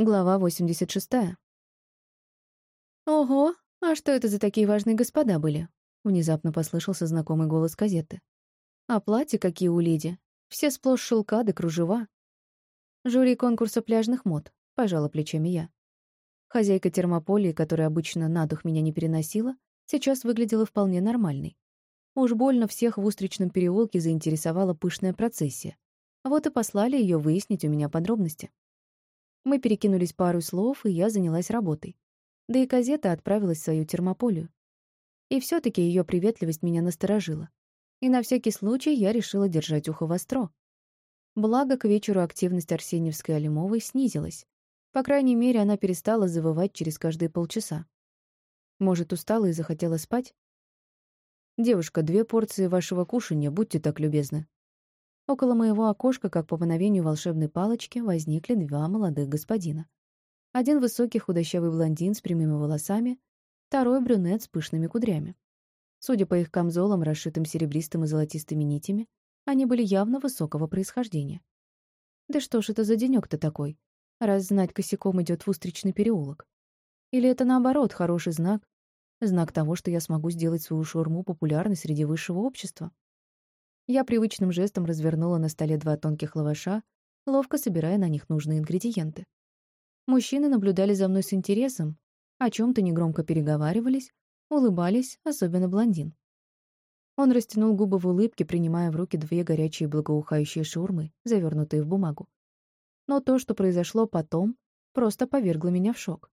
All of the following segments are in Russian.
Глава 86. «Ого, а что это за такие важные господа были?» Внезапно послышался знакомый голос газеты. «А платья какие у леди? Все сплошь шелка да кружева». «Жюри конкурса пляжных мод», — пожала плечами я. Хозяйка термополии, которая обычно на дух меня не переносила, сейчас выглядела вполне нормальной. Уж больно всех в Устричном переулке заинтересовала пышная процессия. Вот и послали ее выяснить у меня подробности. Мы перекинулись пару слов, и я занялась работой. Да и газета отправилась в свою термополию. И все таки ее приветливость меня насторожила. И на всякий случай я решила держать ухо востро. Благо, к вечеру активность Арсеньевской Алимовой снизилась. По крайней мере, она перестала завывать через каждые полчаса. Может, устала и захотела спать? «Девушка, две порции вашего кушанья, будьте так любезны», Около моего окошка, как по мановению волшебной палочки, возникли два молодых господина. Один высокий худощавый блондин с прямыми волосами, второй брюнет с пышными кудрями. Судя по их камзолам, расшитым серебристым и золотистыми нитями, они были явно высокого происхождения. Да что ж это за денёк-то такой, раз знать косяком идет в устричный переулок? Или это, наоборот, хороший знак, знак того, что я смогу сделать свою шаурму популярной среди высшего общества? Я привычным жестом развернула на столе два тонких лаваша, ловко собирая на них нужные ингредиенты. Мужчины наблюдали за мной с интересом, о чем то негромко переговаривались, улыбались, особенно блондин. Он растянул губы в улыбке, принимая в руки две горячие благоухающие шаурмы, завернутые в бумагу. Но то, что произошло потом, просто повергло меня в шок.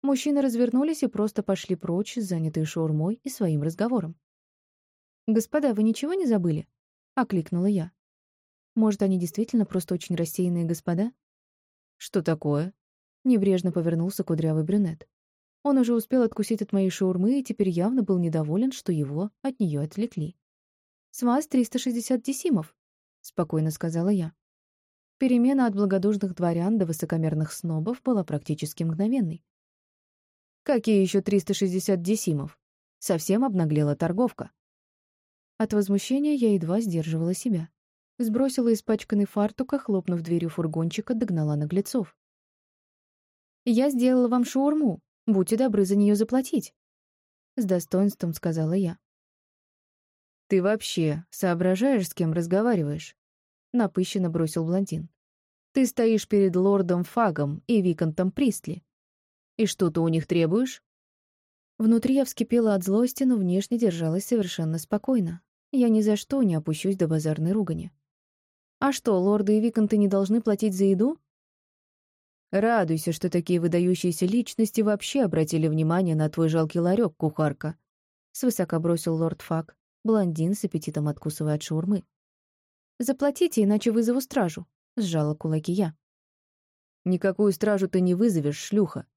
Мужчины развернулись и просто пошли прочь, занятые шаурмой и своим разговором. «Господа, вы ничего не забыли?» — окликнула я. «Может, они действительно просто очень рассеянные господа?» «Что такое?» — небрежно повернулся кудрявый брюнет. Он уже успел откусить от моей шаурмы и теперь явно был недоволен, что его от нее отвлекли. «С вас 360 десимов», — спокойно сказала я. Перемена от благодушных дворян до высокомерных снобов была практически мгновенной. «Какие еще 360 десимов?» Совсем обнаглела торговка. От возмущения я едва сдерживала себя. Сбросила испачканный фартук, а хлопнув дверью фургончика, догнала наглецов. «Я сделала вам шаурму. Будьте добры за нее заплатить», — с достоинством сказала я. «Ты вообще соображаешь, с кем разговариваешь?» — напыщенно бросил блондин. «Ты стоишь перед лордом Фагом и Виконтом Пристли. И что ты у них требуешь?» Внутри я вскипела от злости, но внешне держалась совершенно спокойно. Я ни за что не опущусь до базарной ругани. А что, лорды и виконты не должны платить за еду? Радуйся, что такие выдающиеся личности вообще обратили внимание на твой жалкий ларек, кухарка. Свысока бросил лорд Фак, блондин с аппетитом откусывая от шаурмы. «Заплатите, иначе вызову стражу», — сжала кулаки я. «Никакую стражу ты не вызовешь, шлюха.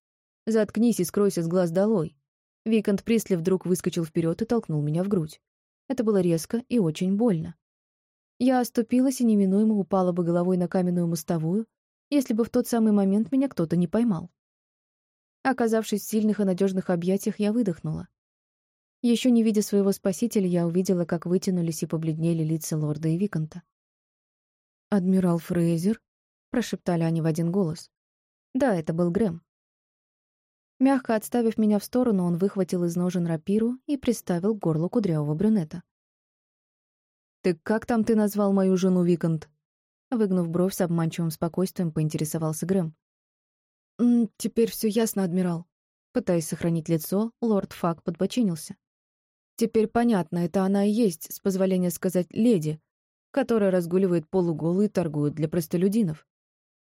Заткнись и скройся с глаз долой. Викант Присли вдруг выскочил вперед и толкнул меня в грудь. Это было резко и очень больно. Я оступилась и неминуемо упала бы головой на каменную мостовую, если бы в тот самый момент меня кто-то не поймал. Оказавшись в сильных и надежных объятиях, я выдохнула. Еще не видя своего спасителя, я увидела, как вытянулись и побледнели лица лорда и Виконта. «Адмирал Фрейзер?» — прошептали они в один голос. Да, это был Грэм. Мягко отставив меня в сторону, он выхватил из ножен рапиру и приставил к горлу кудрявого брюнета. «Так как там ты назвал мою жену Викант?» Выгнув бровь с обманчивым спокойствием, поинтересовался Грэм. «М «Теперь все ясно, адмирал». Пытаясь сохранить лицо, лорд Фак подбочинился. «Теперь понятно, это она и есть, с позволения сказать, леди, которая разгуливает полуголую и торгует для простолюдинов.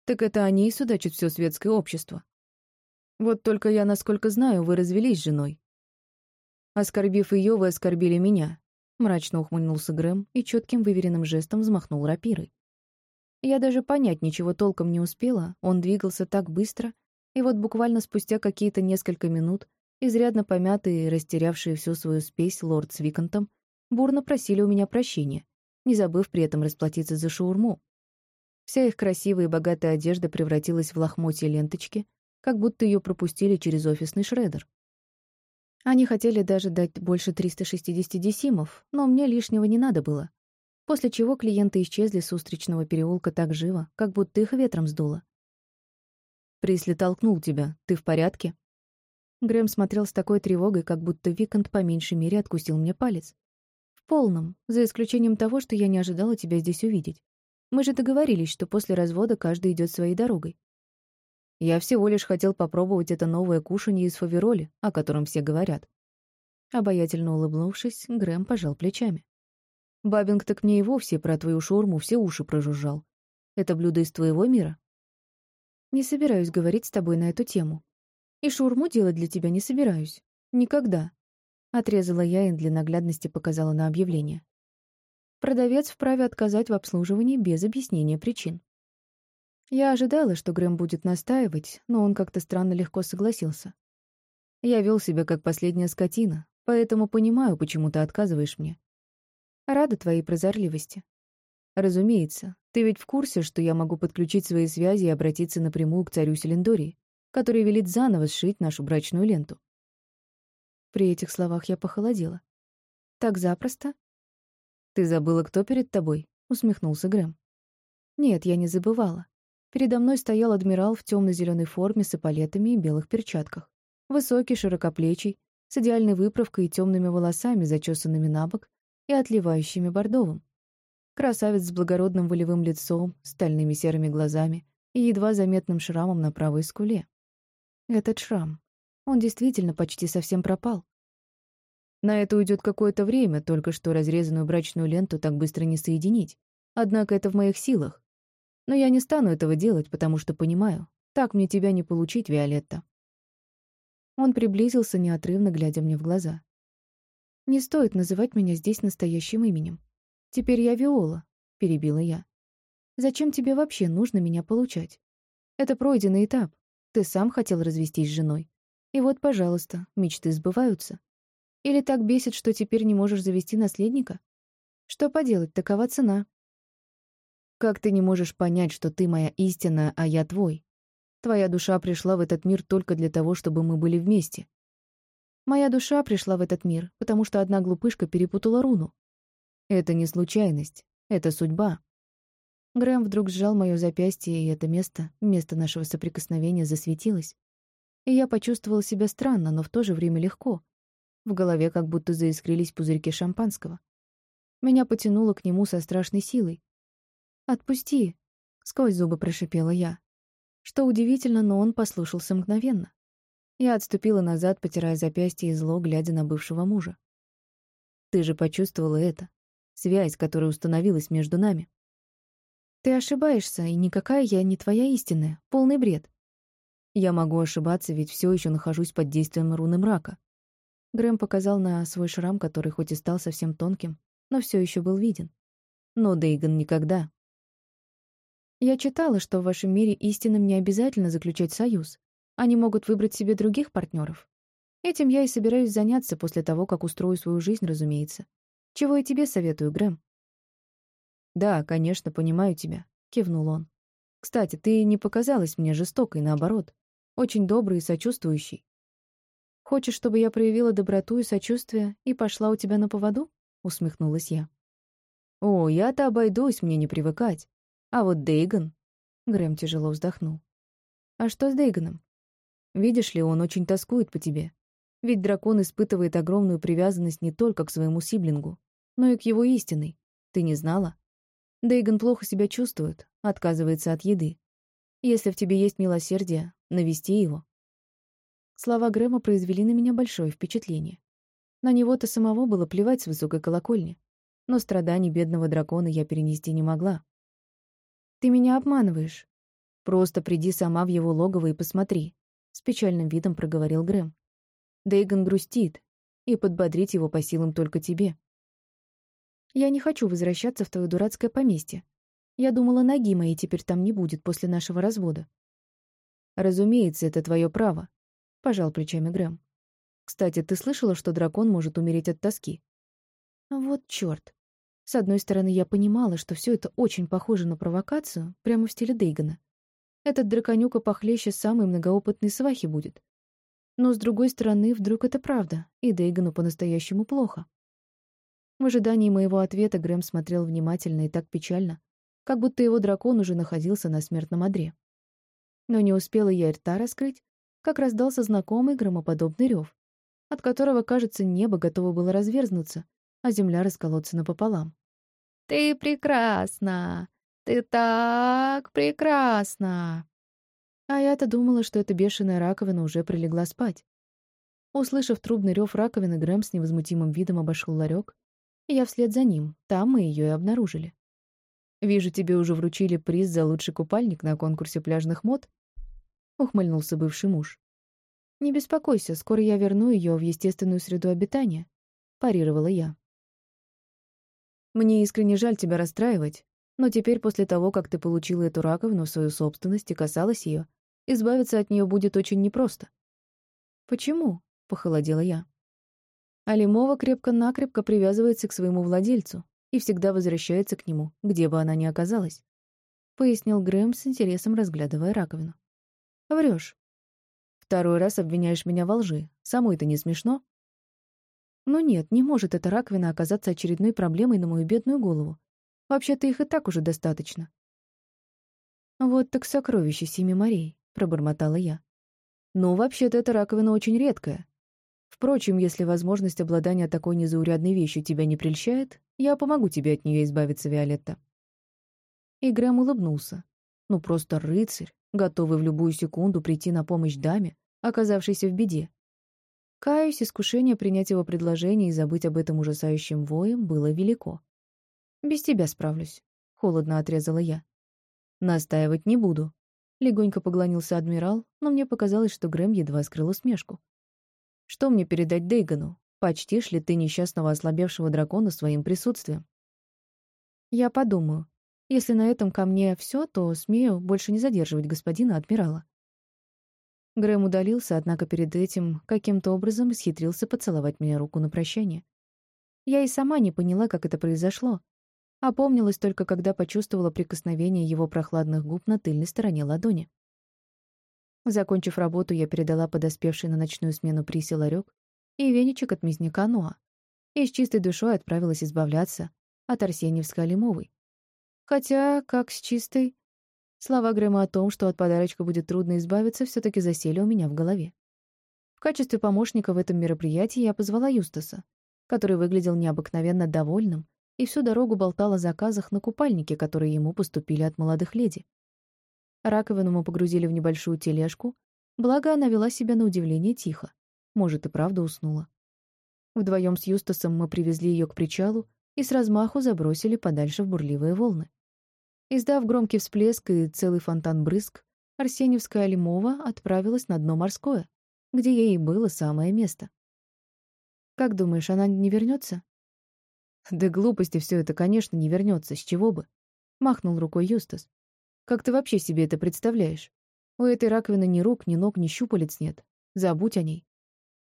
Так это они и судачат все светское общество. Вот только я, насколько знаю, вы развелись с женой. Оскорбив ее, вы оскорбили меня. Мрачно ухмыльнулся Грэм и четким выверенным жестом взмахнул рапирой. Я даже понять ничего толком не успела, он двигался так быстро, и вот буквально спустя какие-то несколько минут, изрядно помятые и растерявшие всю свою спесь лорд с Виконтом, бурно просили у меня прощения, не забыв при этом расплатиться за шаурму. Вся их красивая и богатая одежда превратилась в лохмотья ленточки — как будто ее пропустили через офисный шредер. Они хотели даже дать больше 360 десимов, но мне лишнего не надо было. После чего клиенты исчезли с устричного переулка так живо, как будто их ветром сдуло. Присли толкнул тебя. Ты в порядке?» Грэм смотрел с такой тревогой, как будто Викант по меньшей мере откусил мне палец. «В полном, за исключением того, что я не ожидала тебя здесь увидеть. Мы же договорились, что после развода каждый идет своей дорогой. Я всего лишь хотел попробовать это новое кушанье из фавероли, о котором все говорят. Обаятельно улыбнувшись, Грэм пожал плечами. Бабинг так мне и вовсе про твою шурму все уши прожужжал. Это блюдо из твоего мира? Не собираюсь говорить с тобой на эту тему. И шурму делать для тебя не собираюсь. Никогда. Отрезала я и для наглядности показала на объявление. Продавец вправе отказать в обслуживании без объяснения причин. Я ожидала, что Грэм будет настаивать, но он как-то странно легко согласился. Я вел себя как последняя скотина, поэтому понимаю, почему ты отказываешь мне. Рада твоей прозорливости. Разумеется, ты ведь в курсе, что я могу подключить свои связи и обратиться напрямую к царю Селендории, который велит заново сшить нашу брачную ленту. При этих словах я похолодела. Так запросто? Ты забыла, кто перед тобой? усмехнулся Грэм. Нет, я не забывала. Передо мной стоял адмирал в темно-зеленой форме с эполетами и белых перчатках. Высокий, широкоплечий, с идеальной выправкой и темными волосами, зачесанными на бок и отливающими бордовым. Красавец с благородным волевым лицом, стальными серыми глазами и едва заметным шрамом на правой скуле. Этот шрам. Он действительно почти совсем пропал. На это уйдет какое-то время, только что разрезанную брачную ленту так быстро не соединить. Однако это в моих силах. Но я не стану этого делать, потому что понимаю, так мне тебя не получить, Виолетта. Он приблизился, неотрывно глядя мне в глаза. «Не стоит называть меня здесь настоящим именем. Теперь я Виола», — перебила я. «Зачем тебе вообще нужно меня получать? Это пройденный этап. Ты сам хотел развестись с женой. И вот, пожалуйста, мечты сбываются. Или так бесит, что теперь не можешь завести наследника? Что поделать, такова цена. Как ты не можешь понять, что ты моя истина, а я твой? Твоя душа пришла в этот мир только для того, чтобы мы были вместе. Моя душа пришла в этот мир, потому что одна глупышка перепутала руну. Это не случайность, это судьба. Грэм вдруг сжал моё запястье, и это место, место нашего соприкосновения, засветилось. И я почувствовала себя странно, но в то же время легко. В голове как будто заискрились пузырьки шампанского. Меня потянуло к нему со страшной силой. «Отпусти!» — сквозь зубы прошипела я. Что удивительно, но он послушался мгновенно. Я отступила назад, потирая запястье и зло, глядя на бывшего мужа. «Ты же почувствовала это. Связь, которая установилась между нами». «Ты ошибаешься, и никакая я не твоя истинная. Полный бред». «Я могу ошибаться, ведь все еще нахожусь под действием руны мрака». Грэм показал на свой шрам, который хоть и стал совсем тонким, но все еще был виден. Но Дейган никогда. Я читала, что в вашем мире истинным не обязательно заключать союз. Они могут выбрать себе других партнеров. Этим я и собираюсь заняться после того, как устрою свою жизнь, разумеется. Чего я тебе советую, Грэм? Да, конечно, понимаю тебя, кивнул он. Кстати, ты не показалась мне жестокой, наоборот. Очень доброй и сочувствующей. Хочешь, чтобы я проявила доброту и сочувствие и пошла у тебя на поводу? Усмехнулась я. О, я-то обойдусь, мне не привыкать. А вот Дейган... Грэм тяжело вздохнул. А что с Дейганом? Видишь ли, он очень тоскует по тебе. Ведь дракон испытывает огромную привязанность не только к своему сиблингу, но и к его истинной. Ты не знала? Дейган плохо себя чувствует, отказывается от еды. Если в тебе есть милосердие, навести его. Слова Грэма произвели на меня большое впечатление. На него-то самого было плевать с высокой колокольни, но страданий бедного дракона я перенести не могла. «Ты меня обманываешь. Просто приди сама в его логово и посмотри», — с печальным видом проговорил Грэм. Дейган грустит, и подбодрить его по силам только тебе. «Я не хочу возвращаться в твое дурацкое поместье. Я думала, ноги моей теперь там не будет после нашего развода». «Разумеется, это твое право», — пожал плечами Грэм. «Кстати, ты слышала, что дракон может умереть от тоски?» «Вот чёрт. С одной стороны, я понимала, что все это очень похоже на провокацию, прямо в стиле Дейгана. Этот драконюка похлеще самой многоопытной свахи будет. Но с другой стороны, вдруг это правда, и Дейгану по-настоящему плохо. В ожидании моего ответа Грэм смотрел внимательно и так печально, как будто его дракон уже находился на смертном одре. Но не успела я рта раскрыть, как раздался знакомый громоподобный рев, от которого, кажется, небо готово было разверзнуться, а земля расколоться напополам. «Ты прекрасна! Ты так прекрасна!» А я-то думала, что эта бешеная раковина уже прилегла спать. Услышав трубный рев раковины, Грэм с невозмутимым видом обошел ларек, я вслед за ним. Там мы ее и обнаружили. «Вижу, тебе уже вручили приз за лучший купальник на конкурсе пляжных мод», — ухмыльнулся бывший муж. «Не беспокойся, скоро я верну ее в естественную среду обитания», — парировала я. «Мне искренне жаль тебя расстраивать, но теперь, после того, как ты получила эту раковину в свою собственность и касалась ее, избавиться от нее будет очень непросто». «Почему?» — похолодела я. Алимова крепко-накрепко привязывается к своему владельцу и всегда возвращается к нему, где бы она ни оказалась, — пояснил Грэм с интересом, разглядывая раковину. Врешь. Второй раз обвиняешь меня во лжи. Самой это не смешно? Но нет, не может эта раковина оказаться очередной проблемой на мою бедную голову. Вообще-то их и так уже достаточно. Вот так сокровище семи морей, пробормотала я. Ну, вообще-то эта раковина очень редкая. Впрочем, если возможность обладания такой незаурядной вещью тебя не прельщает, я помогу тебе от нее избавиться, Виолетта. И Грэм улыбнулся. Ну, просто рыцарь, готовый в любую секунду прийти на помощь даме, оказавшейся в беде. Каюсь, искушение принять его предложение и забыть об этом ужасающем воем было велико. «Без тебя справлюсь», — холодно отрезала я. «Настаивать не буду». Легонько поглонился адмирал, но мне показалось, что Грэм едва скрыл усмешку. «Что мне передать Дейгану? Почтишь ли ты несчастного ослабевшего дракона своим присутствием?» «Я подумаю. Если на этом ко мне все, то смею больше не задерживать господина адмирала». Грэм удалился, однако перед этим каким-то образом схитрился поцеловать мне руку на прощание. Я и сама не поняла, как это произошло. Опомнилась только, когда почувствовала прикосновение его прохладных губ на тыльной стороне ладони. Закончив работу, я передала подоспевший на ночную смену Присе ларёк и веничек от мясника Ноа, и с чистой душой отправилась избавляться от Арсеньевской Алимовой. Хотя, как с чистой, Слова Грэма о том, что от подарочка будет трудно избавиться, все таки засели у меня в голове. В качестве помощника в этом мероприятии я позвала Юстаса, который выглядел необыкновенно довольным и всю дорогу болтал о заказах на купальнике, которые ему поступили от молодых леди. Раковину мы погрузили в небольшую тележку, благо она вела себя на удивление тихо. Может, и правда уснула. Вдвоем с Юстасом мы привезли ее к причалу и с размаху забросили подальше в бурливые волны. Издав громкий всплеск и целый фонтан брызг, Арсеньевская Лимова отправилась на дно морское, где ей было самое место. «Как думаешь, она не вернется? «Да глупости все это, конечно, не вернется. С чего бы?» — махнул рукой Юстас. «Как ты вообще себе это представляешь? У этой раковины ни рук, ни ног, ни щупалец нет. Забудь о ней».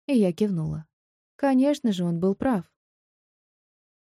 И я кивнула. Конечно же, он был прав.